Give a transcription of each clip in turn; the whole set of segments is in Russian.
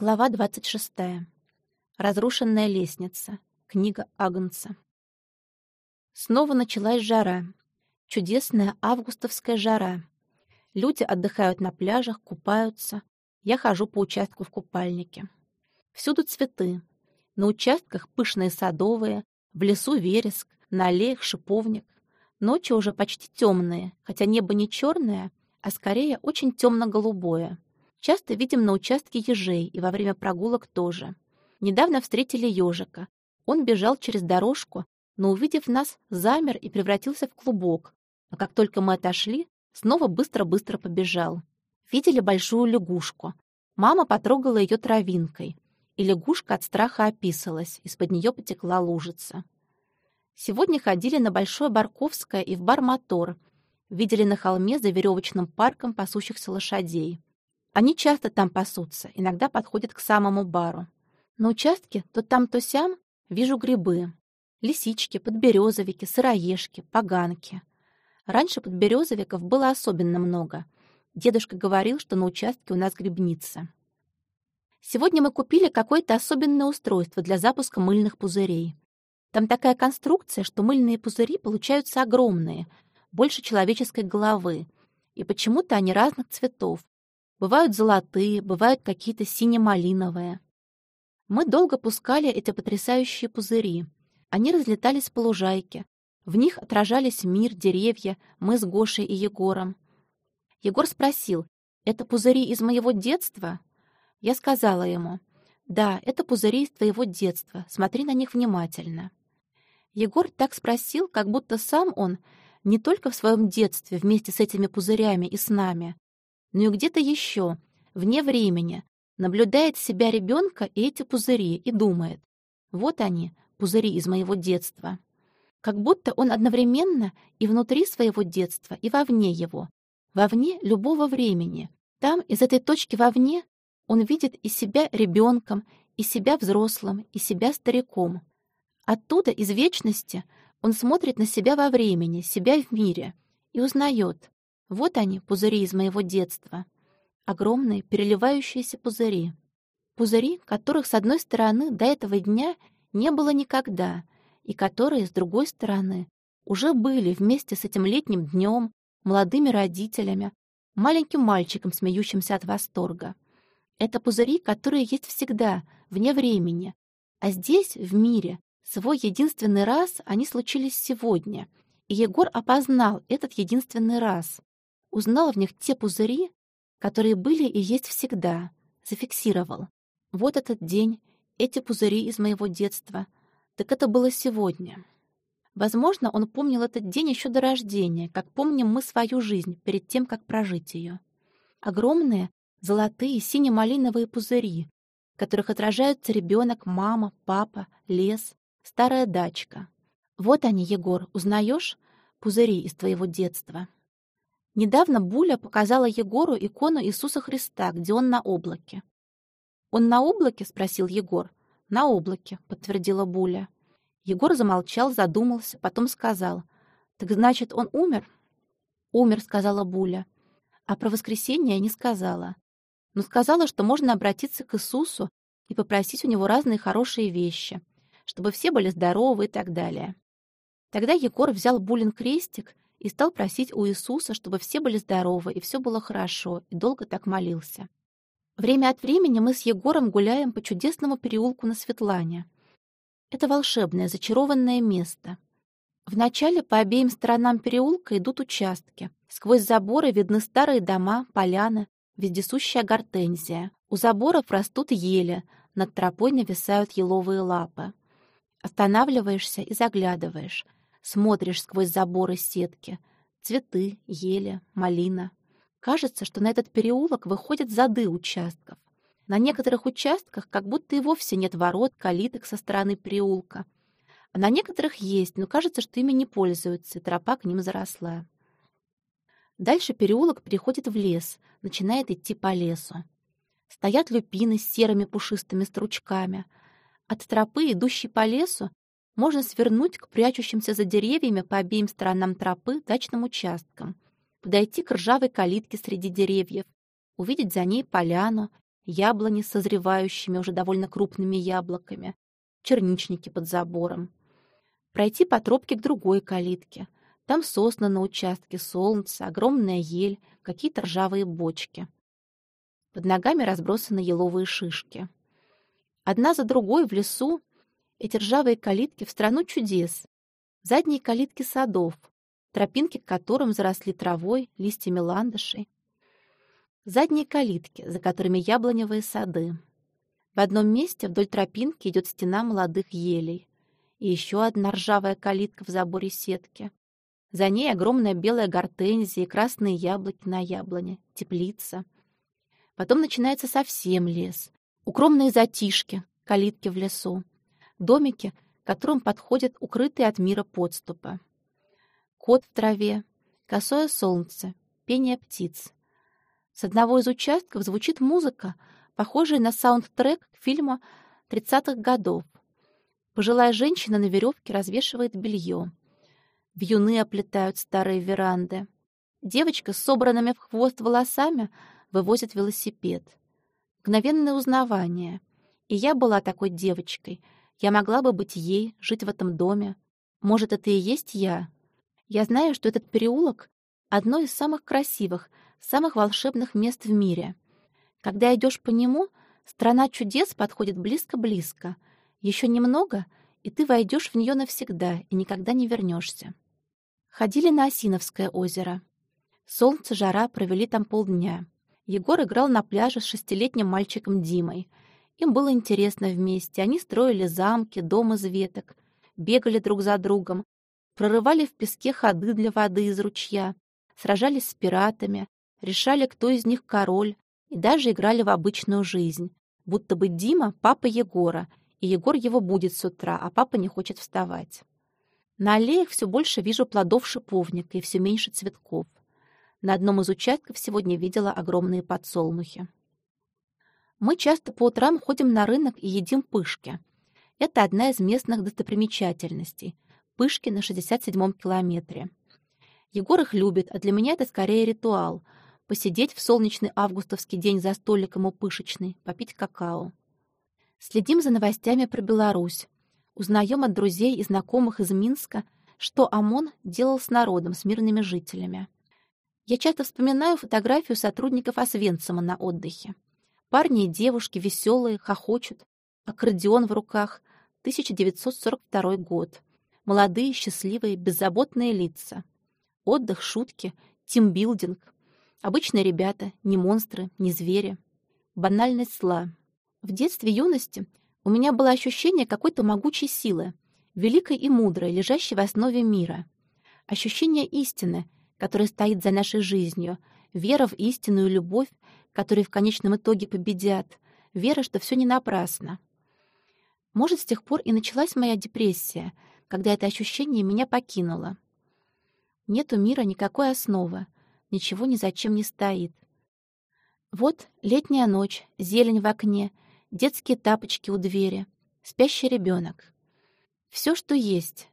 Глава 26. Разрушенная лестница. Книга Агнца. Снова началась жара. Чудесная августовская жара. Люди отдыхают на пляжах, купаются. Я хожу по участку в купальнике. Всюду цветы. На участках пышные садовые, в лесу вереск, на аллеях шиповник. Ночи уже почти темные, хотя небо не черное, а скорее очень темно-голубое. Часто видим на участке ежей и во время прогулок тоже. Недавно встретили ежика. Он бежал через дорожку, но, увидев нас, замер и превратился в клубок. А как только мы отошли, снова быстро-быстро побежал. Видели большую лягушку. Мама потрогала ее травинкой, и лягушка от страха описалась, из-под нее потекла лужица. Сегодня ходили на Большое Барковское и в бар «Мотор». Видели на холме за веревочным парком пасущихся лошадей. Они часто там пасутся, иногда подходят к самому бару. На участке то там, то сям вижу грибы. Лисички, подберезовики, сыроежки, поганки. Раньше подберезовиков было особенно много. Дедушка говорил, что на участке у нас грибница. Сегодня мы купили какое-то особенное устройство для запуска мыльных пузырей. Там такая конструкция, что мыльные пузыри получаются огромные, больше человеческой головы, и почему-то они разных цветов, Бывают золотые, бывают какие-то сине-малиновые. Мы долго пускали эти потрясающие пузыри. Они разлетались по лужайке. В них отражались мир, деревья, мы с Гошей и Егором. Егор спросил, «Это пузыри из моего детства?» Я сказала ему, «Да, это пузыри из твоего детства, смотри на них внимательно». Егор так спросил, как будто сам он не только в своем детстве вместе с этими пузырями и с нами, но и где-то еще, вне времени, наблюдает себя ребенка и эти пузыри и думает, вот они, пузыри из моего детства. Как будто он одновременно и внутри своего детства, и вовне его, вовне любого времени. Там, из этой точки вовне, он видит и себя ребенком, и себя взрослым, и себя стариком. Оттуда, из вечности, он смотрит на себя во времени, себя в мире, и узнает, вот они, пузыри из моего детства. Огромные, переливающиеся пузыри. Пузыри, которых, с одной стороны, до этого дня не было никогда, и которые, с другой стороны, уже были вместе с этим летним днем, молодыми родителями, маленьким мальчиком, смеющимся от восторга. Это пузыри, которые есть всегда, вне времени. А здесь, в мире, свой единственный раз они случились сегодня, и Егор опознал этот единственный раз узнал в них те пузыри, которые были и есть всегда, зафиксировал. Вот этот день, эти пузыри из моего детства. Так это было сегодня. Возможно, он помнил этот день еще до рождения, как помним мы свою жизнь перед тем, как прожить ее. Огромные, золотые, сине-малиновые пузыри, в которых отражаются ребенок, мама, папа, лес, старая дачка. Вот они, Егор, узнаешь? Пузыри из твоего детства. Недавно Буля показала Егору икону Иисуса Христа, где он на облаке. «Он на облаке?» — спросил Егор. «На облаке», — подтвердила Буля. Егор замолчал, задумался, потом сказал. «Так значит, он умер?» «Умер», — сказала Буля. А про воскресенье не сказала. Но сказала, что можно обратиться к Иисусу и попросить у него разные хорошие вещи, чтобы все были здоровы и так далее. Тогда Егор взял Булин крестик и стал просить у Иисуса, чтобы все были здоровы и все было хорошо, и долго так молился. Время от времени мы с Егором гуляем по чудесному переулку на Светлане. Это волшебное, зачарованное место. Вначале по обеим сторонам переулка идут участки. Сквозь заборы видны старые дома, поляны, вездесущая гортензия. У заборов растут ели, над тропой нависают еловые лапы. Останавливаешься и заглядываешь — Смотришь сквозь заборы сетки. Цветы, ели, малина. Кажется, что на этот переулок выходят зады участков. На некоторых участках как будто и вовсе нет ворот, калиток со стороны переулка. А на некоторых есть, но кажется, что ими не пользуются, и тропа к ним заросла. Дальше переулок переходит в лес, начинает идти по лесу. Стоят люпины с серыми пушистыми стручками. От тропы, идущей по лесу, можно свернуть к прячущимся за деревьями по обеим сторонам тропы дачным участкам, подойти к ржавой калитке среди деревьев, увидеть за ней поляну, яблони с созревающими уже довольно крупными яблоками, черничники под забором. Пройти по тропке к другой калитке. Там сосны на участке, солнце, огромная ель, какие-то ржавые бочки. Под ногами разбросаны еловые шишки. Одна за другой в лесу эти ржавые калитки в страну чудес. Задние калитки садов, тропинки к которым заросли травой, листьями ландышей. Задние калитки, за которыми яблоневые сады. В одном месте вдоль тропинки идет стена молодых елей. И еще одна ржавая калитка в заборе сетки. За ней огромная белая гортензия и красные яблоки на яблоне, теплица. Потом начинается совсем лес. Укромные затишки, калитки в лесу. Домики, к которым подходят укрытые от мира подступы. Кот в траве, косое солнце, пение птиц. С одного из участков звучит музыка, похожая на саундтрек фильма 30-х годов. Пожилая женщина на веревке развешивает белье. Вьюны оплетают старые веранды. Девочка с собранными в хвост волосами вывозит велосипед. Мгновенное узнавание. И я была такой девочкой. Я могла бы быть ей, жить в этом доме. Может, это и есть я. Я знаю, что этот переулок — одно из самых красивых, самых волшебных мест в мире. Когда идешь по нему, страна чудес подходит близко-близко. Еще немного, и ты войдешь в нее навсегда и никогда не вернешься. Ходили на Осиновское озеро. Солнце, жара, провели там полдня. Егор играл на пляже с шестилетним мальчиком Димой. Им было интересно вместе. Они строили замки, дом из веток, бегали друг за другом, прорывали в песке ходы для воды из ручья, сражались с пиратами, решали, кто из них король, и даже играли в обычную жизнь, будто бы Дима — папа Егора, и Егор его будет с утра, а папа не хочет вставать. На аллеях все больше вижу плодов шиповника и все меньше цветков. На одном из участков сегодня видела огромные подсолнухи. Мы часто по утрам ходим на рынок и едим пышки. Это одна из местных достопримечательностей. Пышки на 67-м километре. Егор их любит, а для меня это скорее ритуал — посидеть в солнечный августовский день за столиком у пышечной, попить какао. Следим за новостями про Беларусь. Узнаем от друзей и знакомых из Минска, что ОМОН делал с народом, с мирными жителями. Я часто вспоминаю фотографию сотрудников Освенцима на отдыхе. Парни и девушки веселые, хохочут. Аккордеон в руках. 1942 год. Молодые, счастливые, беззаботные лица. Отдых, шутки, тимбилдинг. Обычные ребята, не монстры, не звери. Банальность зла. В детстве юности у меня было ощущение какой-то могучей силы, великой и мудрой, лежащей в основе мира. Ощущение истины, которая стоит за нашей жизнью, вера в истинную любовь, которые в конечном итоге победят, вера, что все не напрасно. Может, с тех пор и началась моя депрессия, когда это ощущение меня покинуло. Нет у мира никакой основы, ничего ни зачем не стоит. Вот летняя ночь, зелень в окне, детские тапочки у двери, спящий ребенок. Все, что есть.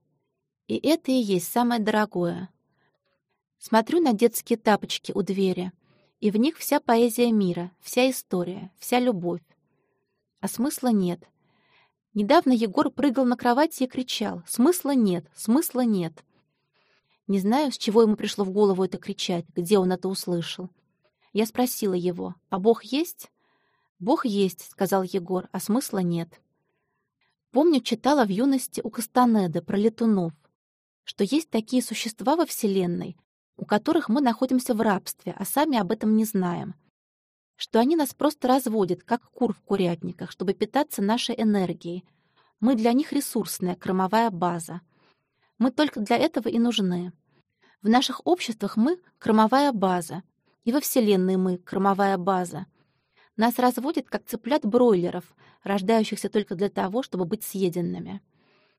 И это и есть самое дорогое. Смотрю на детские тапочки у двери, и в них вся поэзия мира, вся история, вся любовь. А смысла нет. Недавно Егор прыгал на кровати и кричал «Смысла нет! Смысла нет!» Не знаю, с чего ему пришло в голову это кричать, где он это услышал. Я спросила его, а Бог есть? «Бог есть», — сказал Егор, — «а смысла нет». Помню, читала в юности у Кастанеды про летунов, что есть такие существа во Вселенной, у которых мы находимся в рабстве, а сами об этом не знаем. Что они нас просто разводят, как кур в курятниках, чтобы питаться нашей энергией. Мы для них ресурсная, кормовая база. Мы только для этого и нужны. В наших обществах мы — кормовая база. И во Вселенной мы — кормовая база. Нас разводят, как цыплят-бройлеров, рождающихся только для того, чтобы быть съеденными.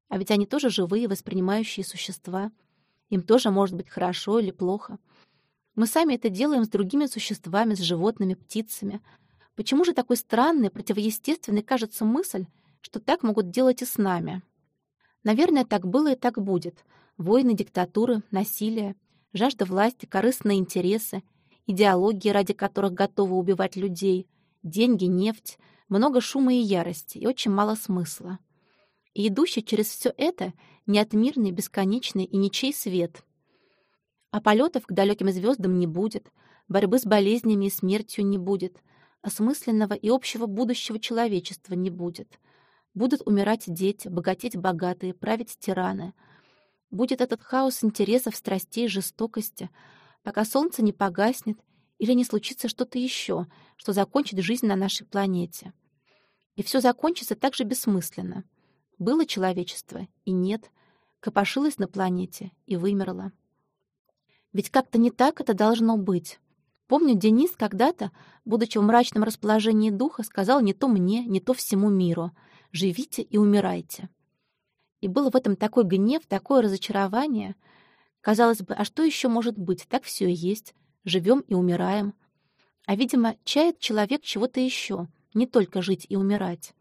А ведь они тоже живые, воспринимающие существа. Им тоже может быть хорошо или плохо. Мы сами это делаем с другими существами, с животными, птицами. Почему же такой странный, противоестественный кажется мысль, что так могут делать и с нами?» Наверное, так было и так будет. Войны, диктатуры, насилие, жажда власти, корыстные интересы, идеологии, ради которых готовы убивать людей, Деньги, нефть, много шума и ярости, и очень мало смысла. И идущий через все это неотмирный, бесконечный и ничей свет. А полетов к далеким звездам не будет, борьбы с болезнями и смертью не будет, осмысленного и общего будущего человечества не будет. Будут умирать дети, богатеть богатые, править тираны. Будет этот хаос интересов, страстей, жестокости, пока солнце не погаснет или не случится что-то еще, что закончит жизнь на нашей планете. И все закончится так же бессмысленно. Было человечество и нет, копошилось на планете и вымерло. Ведь как-то не так это должно быть. Помню, Денис когда-то, будучи в мрачном расположении духа, сказал не то мне, не то всему миру «Живите и умирайте». И был в этом такой гнев, такое разочарование. Казалось бы, а что еще может быть? Так все и есть живем и умираем. А, видимо, чает человек чего-то еще, не только жить и умирать.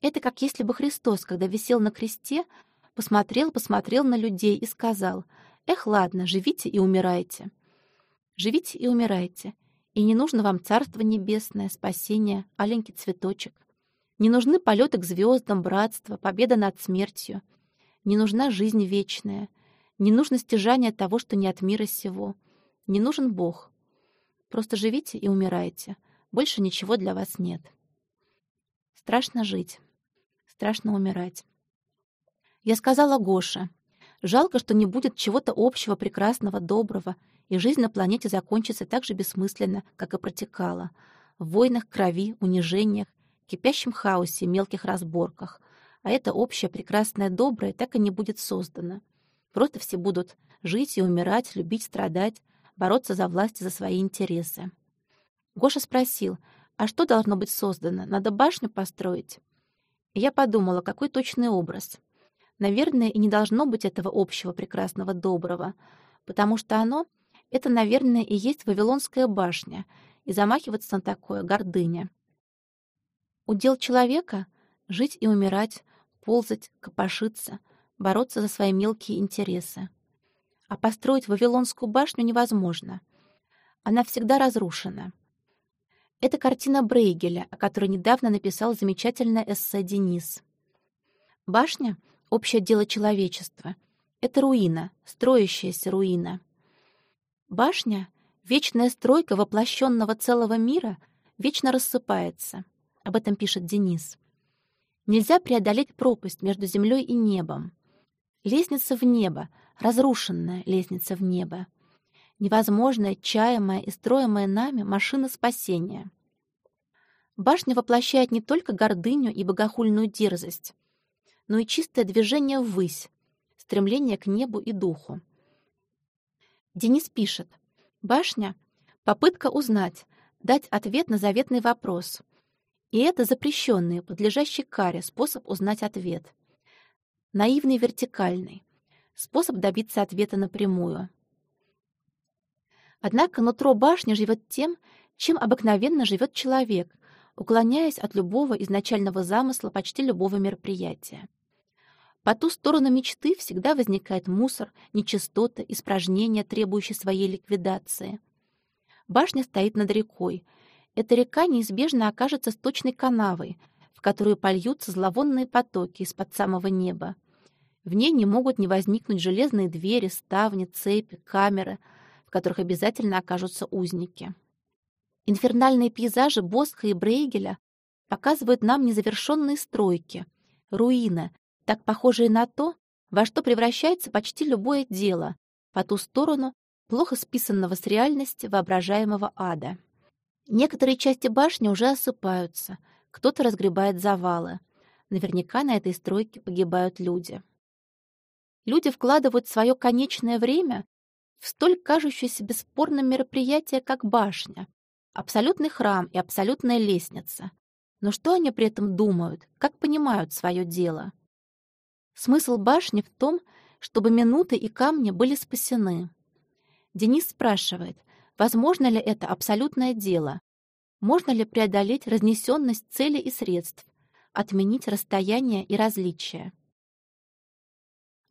Это как если бы Христос, когда висел на кресте, посмотрел, посмотрел на людей и сказал, «Эх, ладно, живите и умирайте». Живите и умирайте, и не нужно вам Царство Небесное, спасение, аленький цветочек. Не нужны полеты к звездам, братство, победа над смертью. Не нужна жизнь вечная, не нужно стяжание того, что не от мира сего — не нужен Бог. Просто живите и умирайте. Больше ничего для вас нет. Страшно жить. Страшно умирать. Я сказала Гоше. Жалко, что не будет чего-то общего, прекрасного, доброго, и жизнь на планете закончится так же бессмысленно, как и протекала. В войнах, крови, унижениях, кипящем хаосе, мелких разборках. А это общее, прекрасное, доброе так и не будет создано. Просто все будут жить и умирать, любить, страдать, бороться за власть и за свои интересы. Гоша спросил, а что должно быть создано? Надо башню построить? Я подумала, какой точный образ. Наверное, и не должно быть этого общего прекрасного доброго, потому что оно — это, наверное, и есть Вавилонская башня, и замахиваться на такое — гордыня. Удел человека — жить и умирать, ползать, копошиться, бороться за свои мелкие интересы. А построить Вавилонскую башню невозможно. Она всегда разрушена. Это картина Брейгеля, о которой недавно написал замечательное эссе Денис. Башня — общее дело человечества. Это руина, строящаяся руина. Башня — вечная стройка воплощенного целого мира, вечно рассыпается. Об этом пишет Денис. Нельзя преодолеть пропасть между землей и небом. Лестница в небо, разрушенная лестница в небо. Невозможная, чаемая и строимая нами машина спасения. Башня воплощает не только гордыню и богохульную дерзость, но и чистое движение ввысь, стремление к небу и духу. Денис пишет, «Башня — попытка узнать, дать ответ на заветный вопрос. И это запрещенный, подлежащий каре способ узнать ответ наивный вертикальный, способ добиться ответа напрямую. Однако нутро башни живет тем, чем обыкновенно живет человек, уклоняясь от любого изначального замысла почти любого мероприятия. По ту сторону мечты всегда возникает мусор, нечистота, испражнения, требующие своей ликвидации. Башня стоит над рекой. Эта река неизбежно окажется сточной канавой, в которую польются зловонные потоки из-под самого неба. В ней не могут не возникнуть железные двери, ставни, цепи, камеры, в которых обязательно окажутся узники. Инфернальные пейзажи Босха и Брейгеля показывают нам незавершенные стройки, руины, так похожие на то, во что превращается почти любое дело, по ту сторону плохо списанного с реальности воображаемого ада. Некоторые части башни уже осыпаются — кто-то разгребает завалы. Наверняка на этой стройке погибают люди. Люди вкладывают свое конечное время в столь кажущееся бесспорным мероприятие, как башня, абсолютный храм и абсолютная лестница. Но что они при этом думают, как понимают свое дело? Смысл башни в том, чтобы минуты и камни были спасены. Денис спрашивает, возможно ли это абсолютное дело, можно ли преодолеть разнесенность цели и средств, отменить расстояние и различия?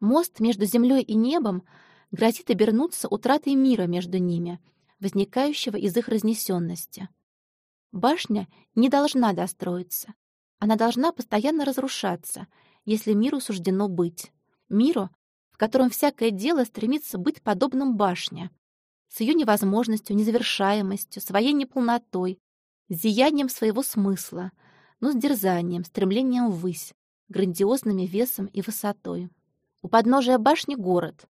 Мост между землей и небом грозит обернуться утратой мира между ними, возникающего из их разнесенности. Башня не должна достроиться. Она должна постоянно разрушаться, если миру суждено быть. Миру, в котором всякое дело стремится быть подобным башне, с ее невозможностью, незавершаемостью, своей неполнотой, зиянием своего смысла, но с дерзанием, стремлением ввысь, грандиозными весом и высотой. У подножия башни город.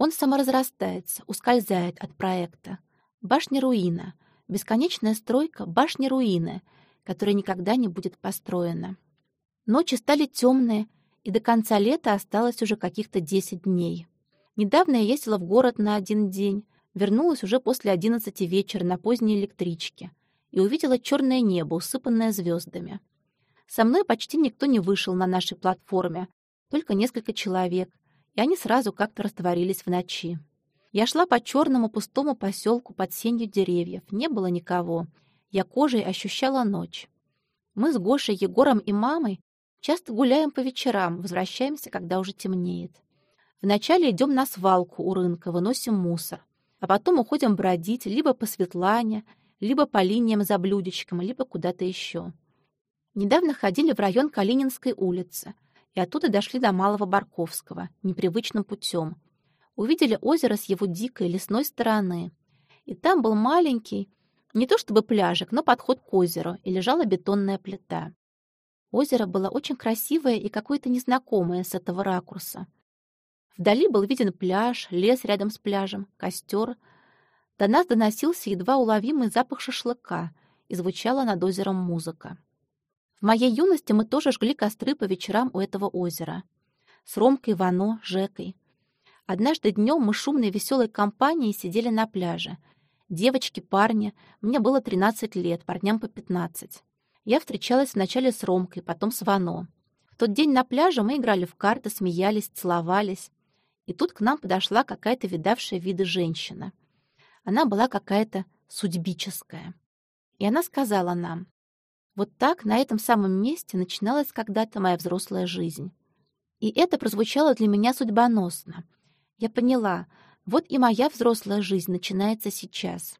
Он саморазрастается, ускользает от проекта. Башня-руина, бесконечная стройка башни-руины, которая никогда не будет построена. Ночи стали темные, и до конца лета осталось уже каких-то 10 дней. Недавно я ездила в город на один день, вернулась уже после 11 вечера на поздней электричке и увидела черное небо, усыпанное звездами. Со мной почти никто не вышел на нашей платформе, только несколько человек, и они сразу как-то растворились в ночи. Я шла по черному пустому поселку под сенью деревьев, не было никого. Я кожей ощущала ночь. Мы с Гошей, Егором и мамой часто гуляем по вечерам, возвращаемся, когда уже темнеет. Вначале идем на свалку у рынка, выносим мусор, а потом уходим бродить либо по Светлане, либо по линиям за блюдечком, либо куда-то еще. Недавно ходили в район Калининской улицы и оттуда дошли до Малого Барковского, непривычным путем. Увидели озеро с его дикой лесной стороны. И там был маленький, не то чтобы пляжик, но подход к озеру, и лежала бетонная плита. Озеро было очень красивое и какое-то незнакомое с этого ракурса. Вдали был виден пляж, лес рядом с пляжем, костер. До нас доносился едва уловимый запах шашлыка, и звучала над озером музыка. В моей юности мы тоже жгли костры по вечерам у этого озера. С Ромкой, Вано, Жекой. Однажды днем мы шумной веселой компанией сидели на пляже. Девочки, парни. Мне было 13 лет, парням по 15. Я встречалась вначале с Ромкой, потом с Вано. В тот день на пляже мы играли в карты, смеялись, целовались. И тут к нам подошла какая-то видавшая виды женщина. Она была какая-то судьбическая. И она сказала нам, вот так на этом самом месте начиналась когда-то моя взрослая жизнь. И это прозвучало для меня судьбоносно. Я поняла, вот и моя взрослая жизнь начинается сейчас.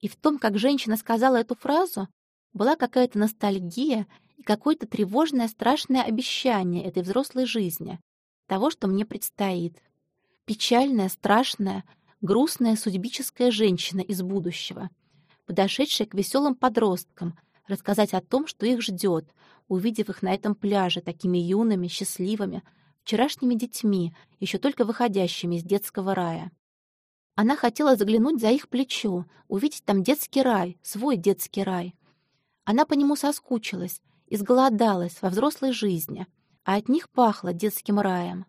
И в том, как женщина сказала эту фразу, была какая-то ностальгия и какое-то тревожное страшное обещание этой взрослой жизни, того, что мне предстоит. Печальная, страшная, грустная судьбическая женщина из будущего, подошедшая к веселым подросткам, рассказать о том, что их ждет, увидев их на этом пляже такими юными, счастливыми, вчерашними детьми, еще только выходящими из детского рая. Она хотела заглянуть за их плечо, увидеть там детский рай, свой детский рай. Она по нему соскучилась, изголодалась во взрослой жизни, а от них пахло детским раем.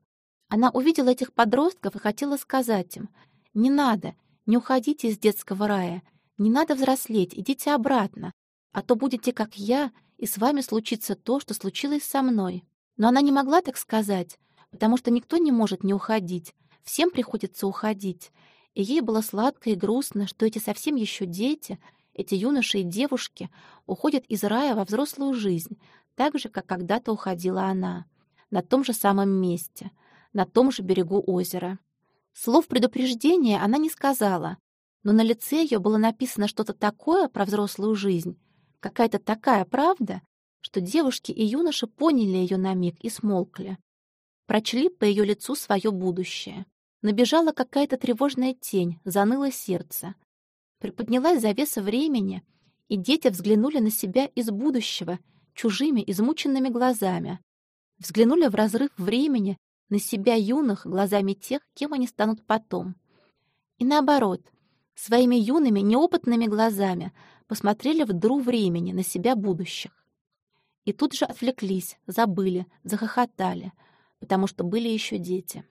Она увидела этих подростков и хотела сказать им, «Не надо, не уходите из детского рая, не надо взрослеть, идите обратно, а то будете как я, и с вами случится то, что случилось со мной». Но она не могла так сказать, потому что никто не может не уходить, всем приходится уходить. И ей было сладко и грустно, что эти совсем еще дети, эти юноши и девушки уходят из рая во взрослую жизнь, так же, как когда-то уходила она, на том же самом месте — на том же берегу озера. Слов предупреждения она не сказала, но на лице ее было написано что-то такое про взрослую жизнь, какая-то такая правда, что девушки и юноши поняли ее на миг и смолкли. Прочли по ее лицу свое будущее. Набежала какая-то тревожная тень, заныло сердце. Приподнялась завеса времени, и дети взглянули на себя из будущего чужими измученными глазами. Взглянули в разрыв времени на себя юных глазами тех, кем они станут потом. И наоборот, своими юными, неопытными глазами посмотрели в дыру времени на себя будущих. И тут же отвлеклись, забыли, захохотали, потому что были еще дети.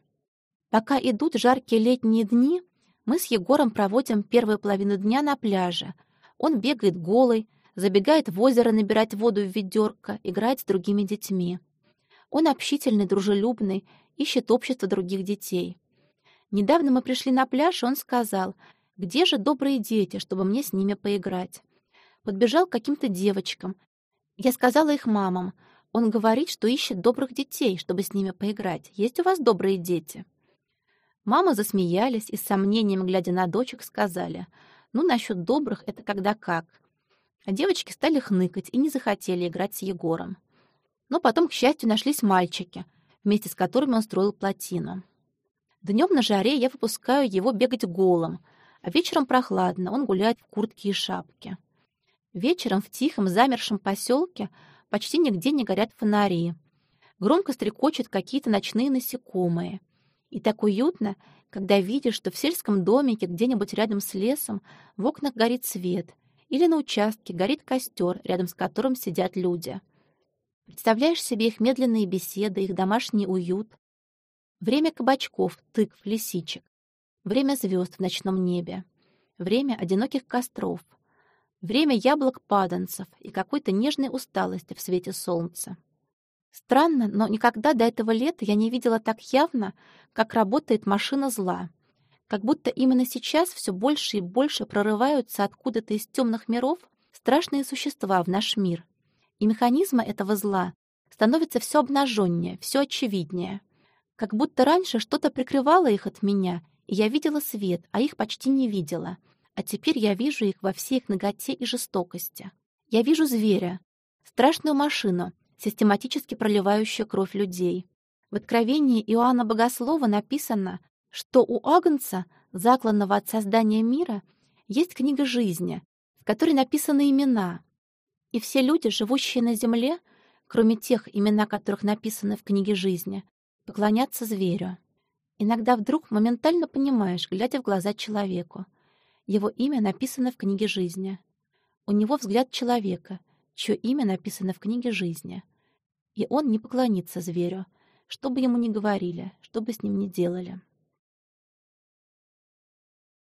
Пока идут жаркие летние дни, мы с Егором проводим первую половину дня на пляже. Он бегает голый, забегает в озеро набирать воду в ведерко, играет с другими детьми. Он общительный, дружелюбный, ищет общество других детей. Недавно мы пришли на пляж, и он сказал, где же добрые дети, чтобы мне с ними поиграть. Подбежал к каким-то девочкам. Я сказала их мамам. Он говорит, что ищет добрых детей, чтобы с ними поиграть. Есть у вас добрые дети?» Мамы засмеялись и с сомнением, глядя на дочек, сказали, «Ну, насчет добрых — это когда как. А девочки стали хныкать и не захотели играть с Егором. Но потом, к счастью, нашлись мальчики, вместе с которыми он строил плотину. Днем на жаре я выпускаю его бегать голым, а вечером прохладно, он гуляет в куртке и шапке. Вечером в тихом замершем поселке почти нигде не горят фонари. Громко стрекочут какие-то ночные насекомые. И так уютно, когда видишь, что в сельском домике где-нибудь рядом с лесом в окнах горит свет, или на участке горит костер, рядом с которым сидят люди. Представляешь себе их медленные беседы, их домашний уют. Время кабачков, тыкв, лисичек. Время звезд в ночном небе. Время одиноких костров. Время яблок-паданцев и какой-то нежной усталости в свете солнца. Странно, но никогда до этого лета я не видела так явно, как работает машина зла. Как будто именно сейчас все больше и больше прорываются откуда-то из темных миров страшные существа в наш мир. И механизмы этого зла становятся все обнаженнее, все очевиднее. Как будто раньше что-то прикрывало их от меня, я видела свет, а их почти не видела. А теперь я вижу их во всей их ноготе и жестокости. Я вижу зверя, страшную машину, систематически проливающую кровь людей. В Откровении Иоанна Богослова написано, что у Агнца, закланного от создания мира, есть книга жизни, в которой написаны имена. И все люди, живущие на земле, кроме тех, имена которых написаны в книге жизни, поклонятся зверю. Иногда вдруг моментально понимаешь, глядя в глаза человеку. Его имя написано в книге жизни. У него взгляд человека, чье имя написано в книге жизни. И он не поклонится зверю, что бы ему ни говорили, что бы с ним ни делали.